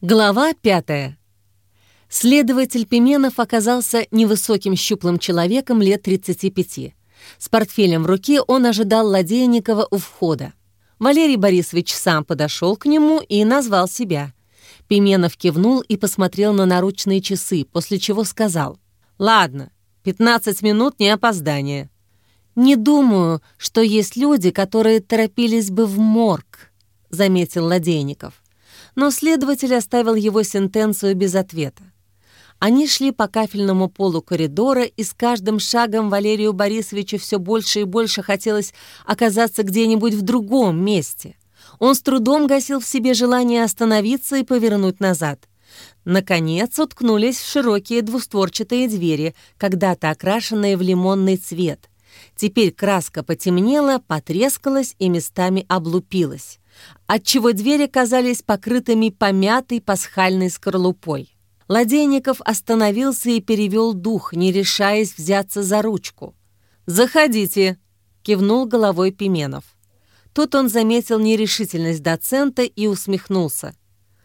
Глава пятая. Следователь Пименов оказался невысоким щуплым человеком лет 35. С портфелем в руке он ожидал Ладейникова у входа. Валерий Борисович сам подошел к нему и назвал себя. Пименов кивнул и посмотрел на наручные часы, после чего сказал. «Ладно, 15 минут не опоздание». «Не думаю, что есть люди, которые торопились бы в морг», — заметил Ладейников но следователь оставил его сентенцию без ответа. Они шли по кафельному полу коридора, и с каждым шагом Валерию Борисовичу все больше и больше хотелось оказаться где-нибудь в другом месте. Он с трудом гасил в себе желание остановиться и повернуть назад. Наконец уткнулись в широкие двустворчатые двери, когда-то окрашенные в лимонный цвет. Теперь краска потемнела, потрескалась и местами облупилась отчего двери казались покрытыми помятой пасхальной скорлупой. Ладейников остановился и перевел дух, не решаясь взяться за ручку. «Заходите!» — кивнул головой Пименов. Тут он заметил нерешительность доцента и усмехнулся.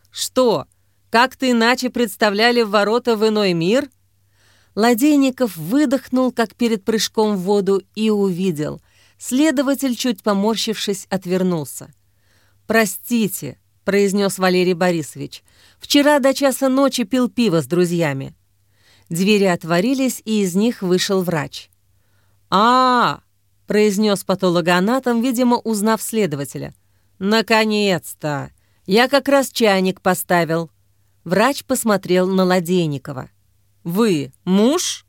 «Что, как-то иначе представляли ворота в иной мир?» Ладейников выдохнул, как перед прыжком в воду, и увидел. Следователь, чуть поморщившись, отвернулся. «Простите», — произнес Валерий Борисович, «вчера до часа ночи пил пиво с друзьями». Двери отворились, и из них вышел врач. а, -а, -а произнес патологоанатом, видимо, узнав следователя. «Наконец-то! Я как раз чайник поставил». Врач посмотрел на Ладейникова. «Вы муж?»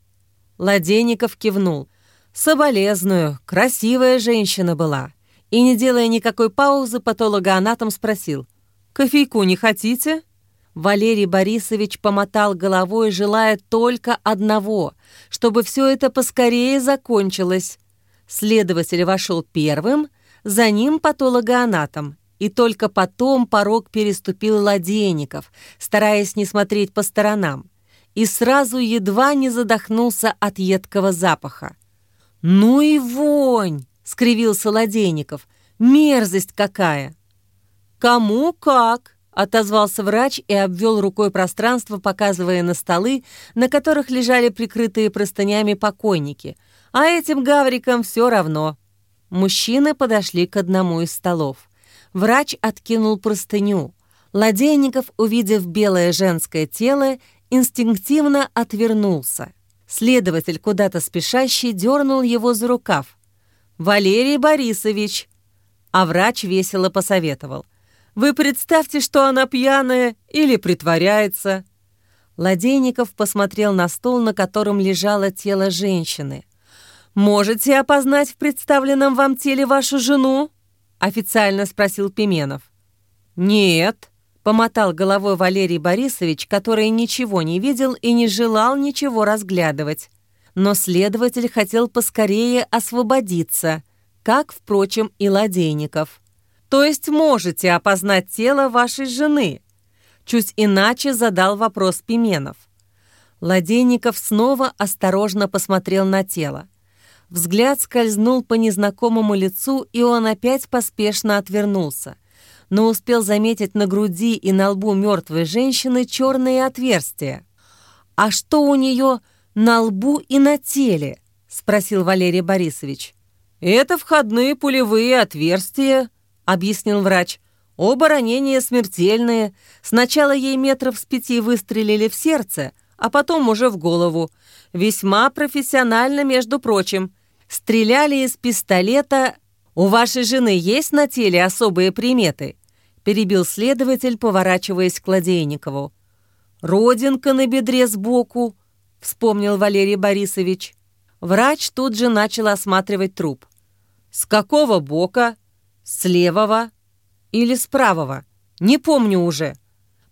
Ладейников кивнул. «Соболезную, красивая женщина была и, не делая никакой паузы, патологоанатом спросил, «Кофейку не хотите?» Валерий Борисович помотал головой, желая только одного, чтобы все это поскорее закончилось. Следователь вошел первым, за ним патологоанатом, и только потом порог переступил Ладейников, стараясь не смотреть по сторонам, и сразу едва не задохнулся от едкого запаха. «Ну и вонь!» — скривился Ладейников. «Мерзость какая!» «Кому как?» — отозвался врач и обвел рукой пространство, показывая на столы, на которых лежали прикрытые простынями покойники. «А этим гаврикам все равно». Мужчины подошли к одному из столов. Врач откинул простыню. Ладейников, увидев белое женское тело, инстинктивно отвернулся. Следователь, куда-то спешащий, дернул его за рукав. «Валерий Борисович!» А врач весело посоветовал. «Вы представьте, что она пьяная или притворяется». Ладейников посмотрел на стол, на котором лежало тело женщины. «Можете опознать в представленном вам теле вашу жену?» — официально спросил Пименов. «Нет», — помотал головой Валерий Борисович, который ничего не видел и не желал ничего разглядывать но следователь хотел поскорее освободиться, как, впрочем, и Ладейников. «То есть можете опознать тело вашей жены?» Чуть иначе задал вопрос Пименов. Ладейников снова осторожно посмотрел на тело. Взгляд скользнул по незнакомому лицу, и он опять поспешно отвернулся, но успел заметить на груди и на лбу мертвой женщины черные отверстия. А что у нее на лбу и на теле?» — спросил Валерий Борисович. «Это входные пулевые отверстия», — объяснил врач. «Оба ранения смертельные. Сначала ей метров с пяти выстрелили в сердце, а потом уже в голову. Весьма профессионально, между прочим. Стреляли из пистолета. У вашей жены есть на теле особые приметы?» перебил следователь, поворачиваясь к Ладейникову. «Родинка на бедре сбоку, вспомнил Валерий Борисович. Врач тут же начал осматривать труп. С какого бока? С левого или с правого? Не помню уже.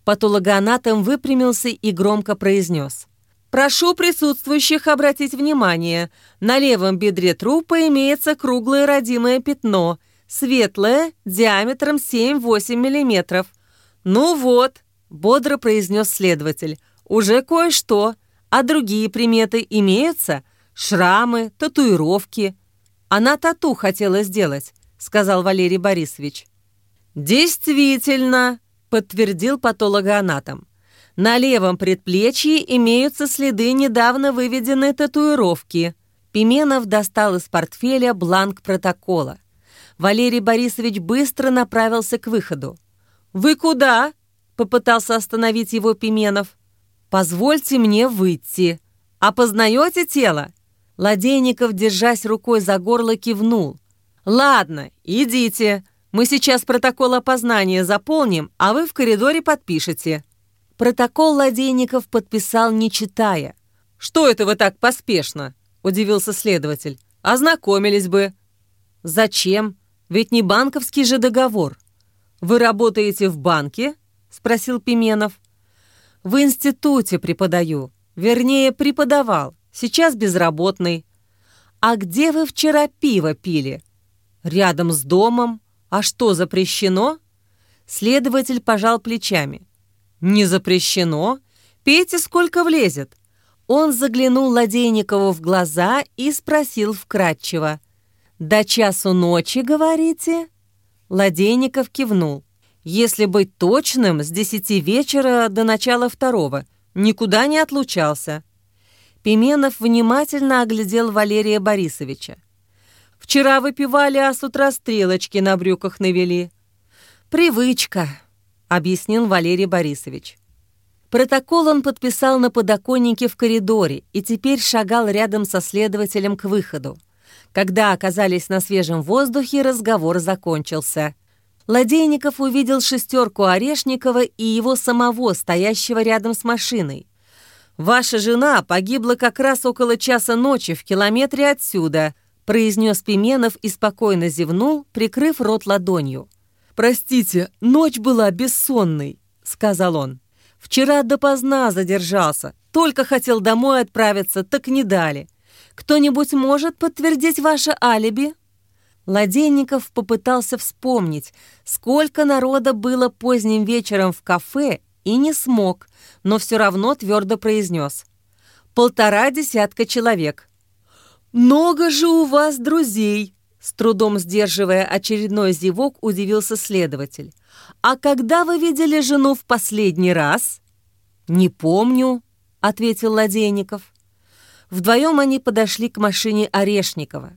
Патологоанатом выпрямился и громко произнес. Прошу присутствующих обратить внимание. На левом бедре трупа имеется круглое родимое пятно, светлое, диаметром 7-8 мм. «Ну вот», — бодро произнес следователь, — «уже кое-что. А другие приметы имеются? Шрамы, татуировки. Она тату хотела сделать, сказал Валерий Борисович. Действительно, подтвердил патологоанатом. На левом предплечье имеются следы недавно выведенной татуировки. Пименов достал из портфеля бланк протокола. Валерий Борисович быстро направился к выходу. «Вы куда?» — попытался остановить его Пименов. «Позвольте мне выйти. Опознаете тело?» Ладейников, держась рукой за горло, кивнул. «Ладно, идите. Мы сейчас протокол опознания заполним, а вы в коридоре подпишете». Протокол Ладейников подписал, не читая. «Что это вы так поспешно?» — удивился следователь. «Ознакомились бы». «Зачем? Ведь не банковский же договор». «Вы работаете в банке?» — спросил Пименов. «В институте преподаю. Вернее, преподавал. Сейчас безработный». «А где вы вчера пиво пили?» «Рядом с домом. А что, запрещено?» Следователь пожал плечами. «Не запрещено. Пейте, сколько влезет». Он заглянул Ладейникову в глаза и спросил вкратчиво. «До часу ночи, говорите?» Ладейников кивнул. «Если быть точным, с десяти вечера до начала второго. Никуда не отлучался». Пименов внимательно оглядел Валерия Борисовича. «Вчера выпивали, а с утра стрелочки на брюках навели». «Привычка», объяснил Валерий Борисович. Протокол он подписал на подоконнике в коридоре и теперь шагал рядом со следователем к выходу. Когда оказались на свежем воздухе, разговор закончился. Ладейников увидел шестерку Орешникова и его самого, стоящего рядом с машиной. «Ваша жена погибла как раз около часа ночи в километре отсюда», произнес Пименов и спокойно зевнул, прикрыв рот ладонью. «Простите, ночь была бессонной», — сказал он. «Вчера допоздна задержался, только хотел домой отправиться, так не дали. Кто-нибудь может подтвердить ваше алиби?» Ладейников попытался вспомнить, сколько народа было поздним вечером в кафе, и не смог, но все равно твердо произнес. «Полтора десятка человек». «Много же у вас друзей», с трудом сдерживая очередной зевок, удивился следователь. «А когда вы видели жену в последний раз?» «Не помню», — ответил Ладейников. Вдвоем они подошли к машине Орешникова.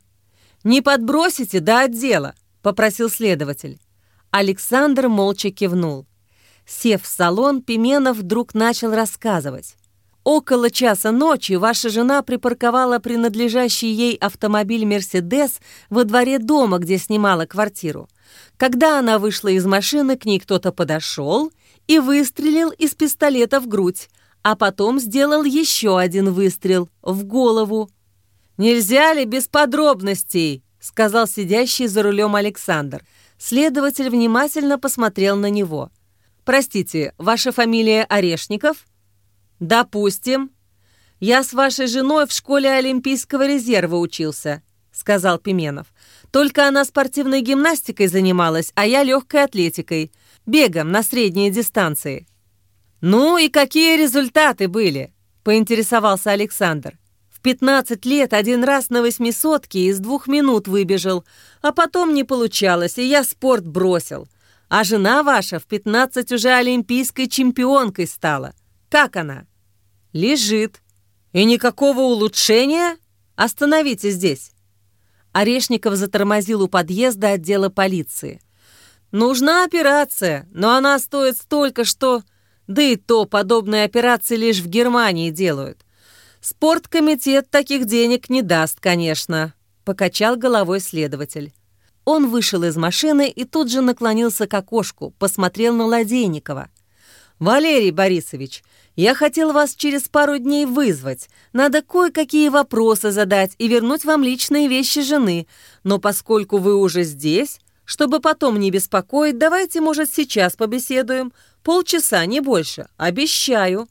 «Не подбросите до отдела», — попросил следователь. Александр молча кивнул. Сев в салон, Пименов вдруг начал рассказывать. Около часа ночи ваша жена припарковала принадлежащий ей автомобиль «Мерседес» во дворе дома, где снимала квартиру. Когда она вышла из машины, к ней кто-то подошел и выстрелил из пистолета в грудь, а потом сделал еще один выстрел в голову. «Нельзя ли без подробностей?» — сказал сидящий за рулем Александр. Следователь внимательно посмотрел на него. «Простите, ваша фамилия Орешников?» «Допустим. Я с вашей женой в школе Олимпийского резерва учился», — сказал Пименов. «Только она спортивной гимнастикой занималась, а я легкой атлетикой, бегом на средние дистанции». «Ну и какие результаты были?» — поинтересовался Александр. «В 15 лет один раз на восьмисотке из двух минут выбежал, а потом не получалось, и я спорт бросил. А жена ваша в 15 уже олимпийской чемпионкой стала. Как она?» «Лежит. И никакого улучшения? Остановите здесь!» Орешников затормозил у подъезда отдела полиции. «Нужна операция, но она стоит столько, что... Да и то подобные операции лишь в Германии делают. Спорткомитет таких денег не даст, конечно», — покачал головой следователь. Он вышел из машины и тут же наклонился к окошку, посмотрел на Ладейникова. «Валерий Борисович, я хотел вас через пару дней вызвать. Надо кое-какие вопросы задать и вернуть вам личные вещи жены. Но поскольку вы уже здесь, чтобы потом не беспокоить, давайте, может, сейчас побеседуем. Полчаса, не больше. Обещаю».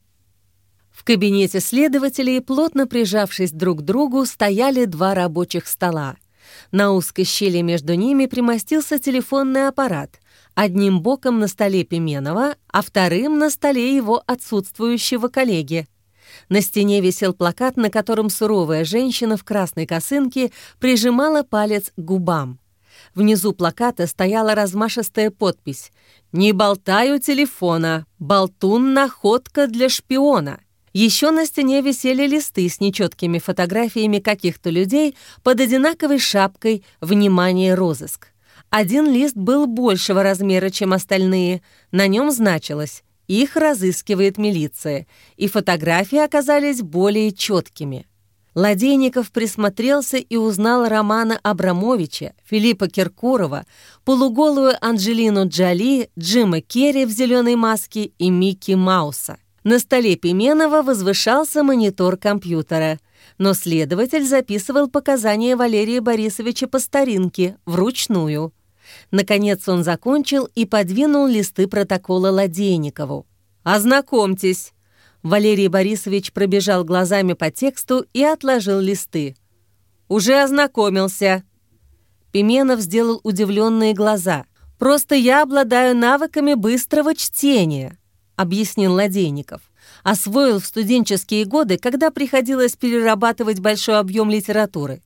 В кабинете следователей, плотно прижавшись друг к другу, стояли два рабочих стола. На узкой щели между ними примостился телефонный аппарат — одним боком на столе Пименова, а вторым на столе его отсутствующего коллеги. На стене висел плакат, на котором суровая женщина в красной косынке прижимала палец к губам. Внизу плаката стояла размашистая подпись «Не болтаю телефона, болтун – находка для шпиона». Еще на стене висели листы с нечеткими фотографиями каких-то людей под одинаковой шапкой «Внимание, розыск». Один лист был большего размера, чем остальные. На нем значилось «Их разыскивает милиция», и фотографии оказались более четкими. Ладейников присмотрелся и узнал Романа Абрамовича, Филиппа Киркорова, полуголую Анджелину Джоли, Джима Керри в зеленой маске и Микки Мауса. На столе Пименова возвышался монитор компьютера, но следователь записывал показания Валерия Борисовича по старинке, вручную. Наконец он закончил и подвинул листы протокола Ладейникову. «Ознакомьтесь!» Валерий Борисович пробежал глазами по тексту и отложил листы. «Уже ознакомился». Пименов сделал удивленные глаза. «Просто я обладаю навыками быстрого чтения», — объяснил Ладейников. «Освоил в студенческие годы, когда приходилось перерабатывать большой объем литературы.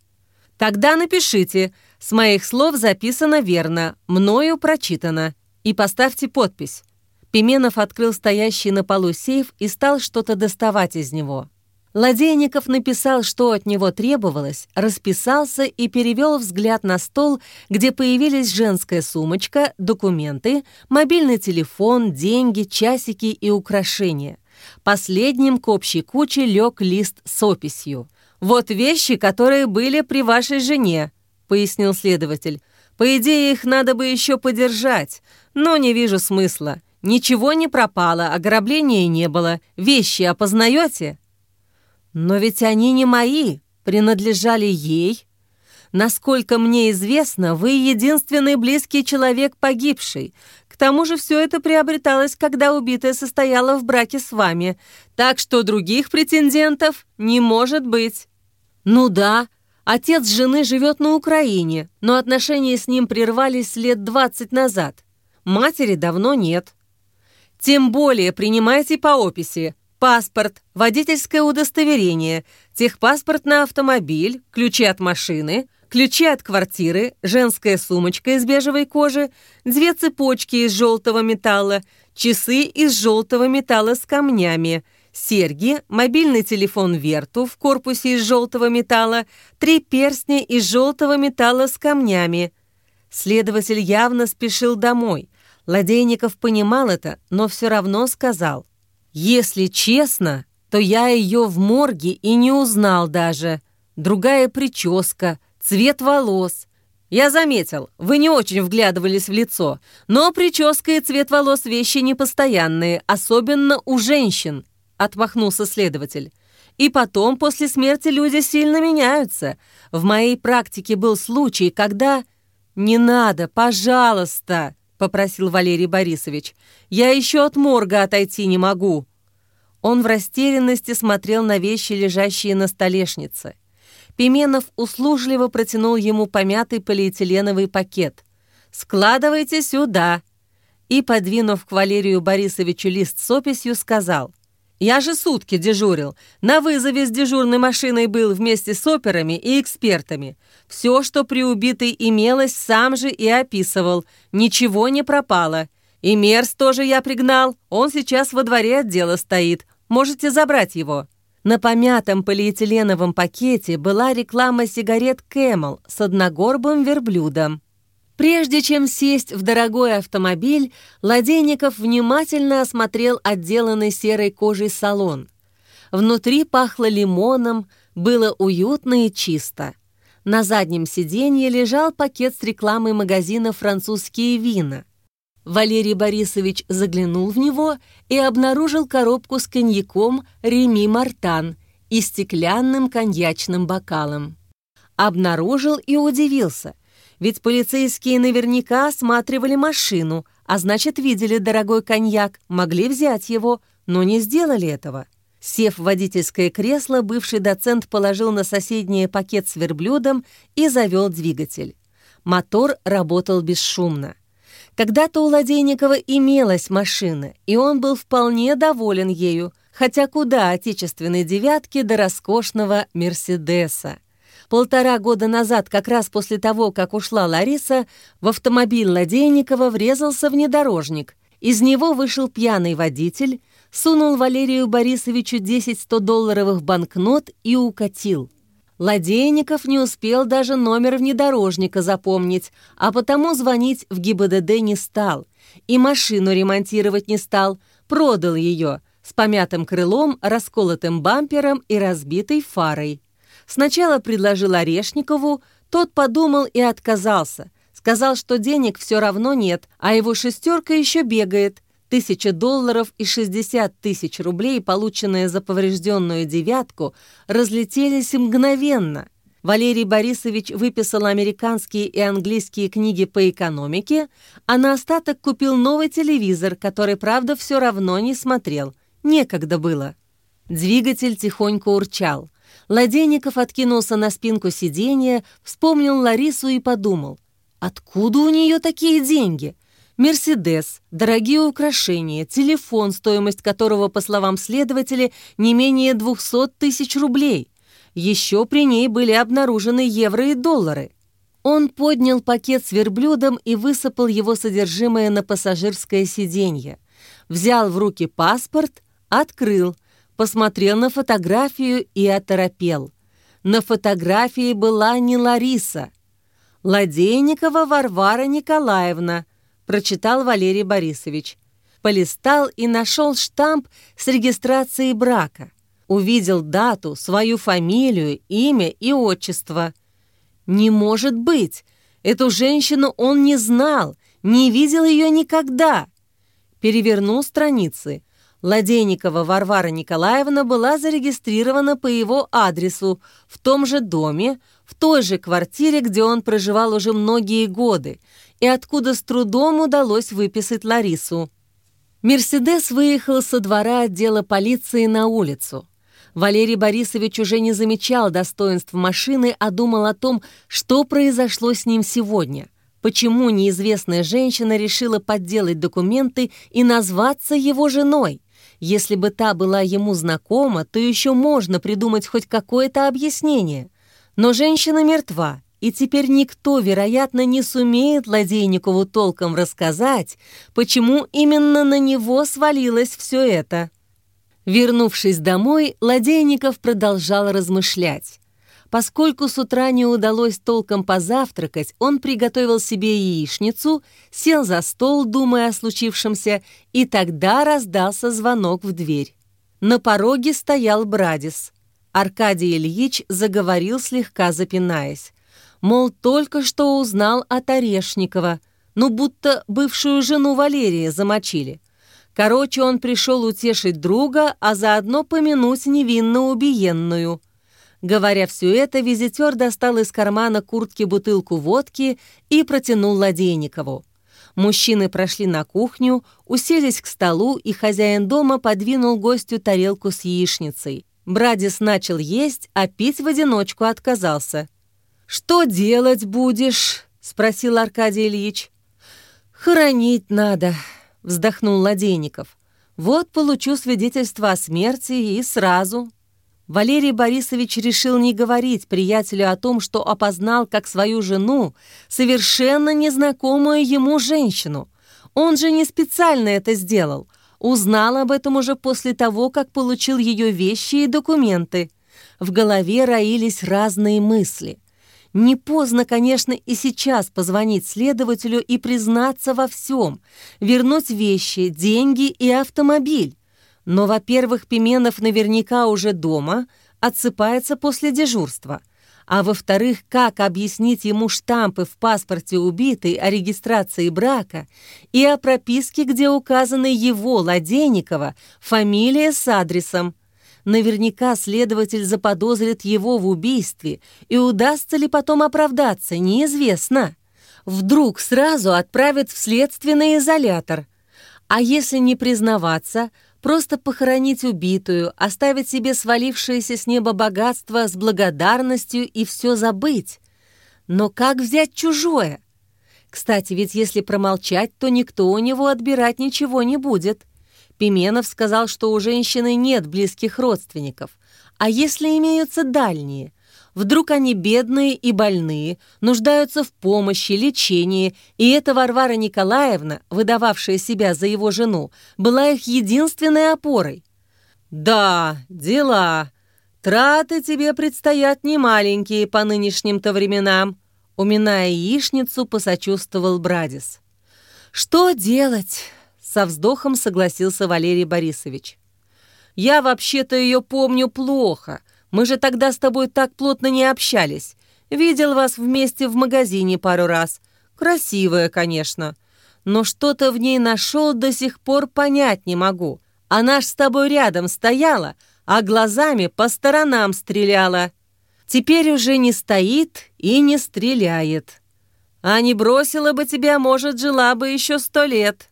Тогда напишите, с моих слов записано верно, мною прочитано, и поставьте подпись. Пименов открыл стоящий на полу сейф и стал что-то доставать из него. Ладейников написал, что от него требовалось, расписался и перевел взгляд на стол, где появились женская сумочка, документы, мобильный телефон, деньги, часики и украшения. Последним к общей куче лег лист с описью. «Вот вещи, которые были при вашей жене», — пояснил следователь. «По идее, их надо бы еще подержать, но не вижу смысла. Ничего не пропало, ограбления не было. Вещи опознаете? Но ведь они не мои, принадлежали ей. Насколько мне известно, вы единственный близкий человек погибший. К тому же все это приобреталось, когда убитая состояла в браке с вами. Так что других претендентов не может быть. Ну да, отец жены живет на Украине, но отношения с ним прервались лет 20 назад. Матери давно нет. Тем более принимайте по описи паспорт, водительское удостоверение, техпаспорт на автомобиль, ключи от машины, ключи от квартиры, женская сумочка из бежевой кожи, две цепочки из желтого металла, часы из желтого металла с камнями, серьги, мобильный телефон Верту в корпусе из желтого металла, три перстня из желтого металла с камнями. Следователь явно спешил домой. Ладейников понимал это, но все равно сказал. «Если честно, то я ее в морге и не узнал даже. Другая прическа, цвет волос. Я заметил, вы не очень вглядывались в лицо, но прическа и цвет волос вещи непостоянные, особенно у женщин», — отмахнулся следователь. «И потом, после смерти люди сильно меняются. В моей практике был случай, когда...» «Не надо, пожалуйста!» Попросил Валерий Борисович. «Я еще от морга отойти не могу». Он в растерянности смотрел на вещи, лежащие на столешнице. Пименов услужливо протянул ему помятый полиэтиленовый пакет. «Складывайте сюда!» И, подвинув к Валерию Борисовичу лист с описью, сказал – я же сутки дежурил. На вызове с дежурной машиной был вместе с операми и экспертами. Все, что при убитой имелось, сам же и описывал. Ничего не пропало. И Мерс тоже я пригнал. Он сейчас во дворе отдела стоит. Можете забрать его». На помятом полиэтиленовом пакете была реклама сигарет Camel с одногорбым верблюдом. Прежде чем сесть в дорогой автомобиль, Ладейников внимательно осмотрел отделанный серой кожей салон. Внутри пахло лимоном, было уютно и чисто. На заднем сиденье лежал пакет с рекламой магазина «Французские вина». Валерий Борисович заглянул в него и обнаружил коробку с коньяком «Реми Мартан» и стеклянным коньячным бокалом. Обнаружил и удивился. Ведь полицейские наверняка осматривали машину, а значит, видели дорогой коньяк, могли взять его, но не сделали этого. Сев в водительское кресло, бывший доцент положил на соседнее пакет с верблюдом и завел двигатель. Мотор работал бесшумно. Когда-то у Ладейникова имелась машина, и он был вполне доволен ею, хотя куда отечественной девятки до роскошного «Мерседеса». Полтора года назад, как раз после того, как ушла Лариса, в автомобиль Ладейникова врезался внедорожник. Из него вышел пьяный водитель, сунул Валерию Борисовичу 10 100-долларовых банкнот и укатил. Ладейников не успел даже номер внедорожника запомнить, а потому звонить в ГИБДД не стал. И машину ремонтировать не стал, продал ее с помятым крылом, расколотым бампером и разбитой фарой. Сначала предложил Орешникову, тот подумал и отказался. Сказал, что денег все равно нет, а его шестерка еще бегает. Тысяча долларов и 60 тысяч рублей, полученные за поврежденную девятку, разлетелись мгновенно. Валерий Борисович выписал американские и английские книги по экономике, а на остаток купил новый телевизор, который, правда, все равно не смотрел. Некогда было. Двигатель тихонько урчал. Ладейников откинулся на спинку сиденья, вспомнил Ларису и подумал, откуда у нее такие деньги? Мерседес, дорогие украшения, телефон, стоимость которого, по словам следователя, не менее 200 тысяч рублей. Еще при ней были обнаружены евро и доллары. Он поднял пакет с верблюдом и высыпал его содержимое на пассажирское сиденье. Взял в руки паспорт, открыл, посмотрел на фотографию и оторопел. На фотографии была не Лариса. «Ладейникова Варвара Николаевна», прочитал Валерий Борисович. Полистал и нашел штамп с регистрацией брака. Увидел дату, свою фамилию, имя и отчество. «Не может быть! Эту женщину он не знал, не видел ее никогда!» Перевернул страницы. Ладейникова Варвара Николаевна была зарегистрирована по его адресу в том же доме, в той же квартире, где он проживал уже многие годы, и откуда с трудом удалось выписать Ларису. Мерседес выехал со двора отдела полиции на улицу. Валерий Борисович уже не замечал достоинств машины, а думал о том, что произошло с ним сегодня. Почему неизвестная женщина решила подделать документы и назваться его женой? Если бы та была ему знакома, то еще можно придумать хоть какое-то объяснение. Но женщина мертва, и теперь никто, вероятно, не сумеет Ладейникову толком рассказать, почему именно на него свалилось все это. Вернувшись домой, Ладейников продолжал размышлять. Поскольку с утра не удалось толком позавтракать, он приготовил себе яичницу, сел за стол, думая о случившемся, и тогда раздался звонок в дверь. На пороге стоял Брадис. Аркадий Ильич заговорил, слегка запинаясь мол, только что узнал от Орешникова, ну будто бывшую жену Валерии замочили. Короче, он пришел утешить друга, а заодно помянуть невинно убиенную. Говоря все это, визитер достал из кармана куртки бутылку водки и протянул Ладейникову. Мужчины прошли на кухню, уселись к столу, и хозяин дома подвинул гостю тарелку с яичницей. Брадис начал есть, а пить в одиночку отказался. «Что делать будешь?» — спросил Аркадий Ильич. «Хоронить надо», — вздохнул Ладейников. «Вот получу свидетельство о смерти и сразу». Валерий Борисович решил не говорить приятелю о том, что опознал как свою жену совершенно незнакомую ему женщину. Он же не специально это сделал. Узнал об этом уже после того, как получил ее вещи и документы. В голове роились разные мысли. Не поздно, конечно, и сейчас позвонить следователю и признаться во всем, вернуть вещи, деньги и автомобиль. Но, во-первых, Пименов наверняка уже дома, отсыпается после дежурства. А во-вторых, как объяснить ему штампы в паспорте убитой о регистрации брака и о прописке, где указаны его, Ладейникова, фамилия с адресом – Наверняка следователь заподозрит его в убийстве, и удастся ли потом оправдаться, неизвестно. Вдруг сразу отправят в следственный изолятор. А если не признаваться, просто похоронить убитую, оставить себе свалившееся с неба богатство с благодарностью и все забыть. Но как взять чужое? Кстати, ведь если промолчать, то никто у него отбирать ничего не будет. Пименов сказал, что у женщины нет близких родственников. А если имеются дальние? Вдруг они бедные и больные, нуждаются в помощи, лечении, и эта Варвара Николаевна, выдававшая себя за его жену, была их единственной опорой. «Да, дела. Траты тебе предстоят немаленькие по нынешним-то временам», уминая яичницу, посочувствовал Брадис. «Что делать?» — со вздохом согласился Валерий Борисович. «Я вообще-то ее помню плохо», мы же тогда с тобой так плотно не общались. Видел вас вместе в магазине пару раз. Красивая, конечно. Но что-то в ней нашел до сих пор понять не могу. Она ж с тобой рядом стояла, а глазами по сторонам стреляла. Теперь уже не стоит и не стреляет. А не бросила бы тебя, может, жила бы еще сто лет».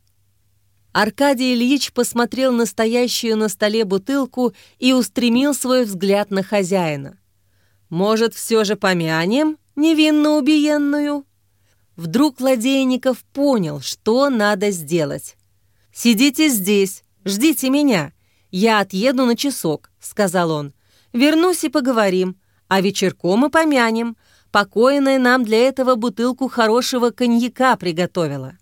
Аркадий Ильич посмотрел на стоящую на столе бутылку и устремил свой взгляд на хозяина. «Может, все же помянем невинно убиенную?» Вдруг Ладейников понял, что надо сделать. «Сидите здесь, ждите меня. Я отъеду на часок», — сказал он. «Вернусь и поговорим, а вечерком и помянем. Покойная нам для этого бутылку хорошего коньяка приготовила».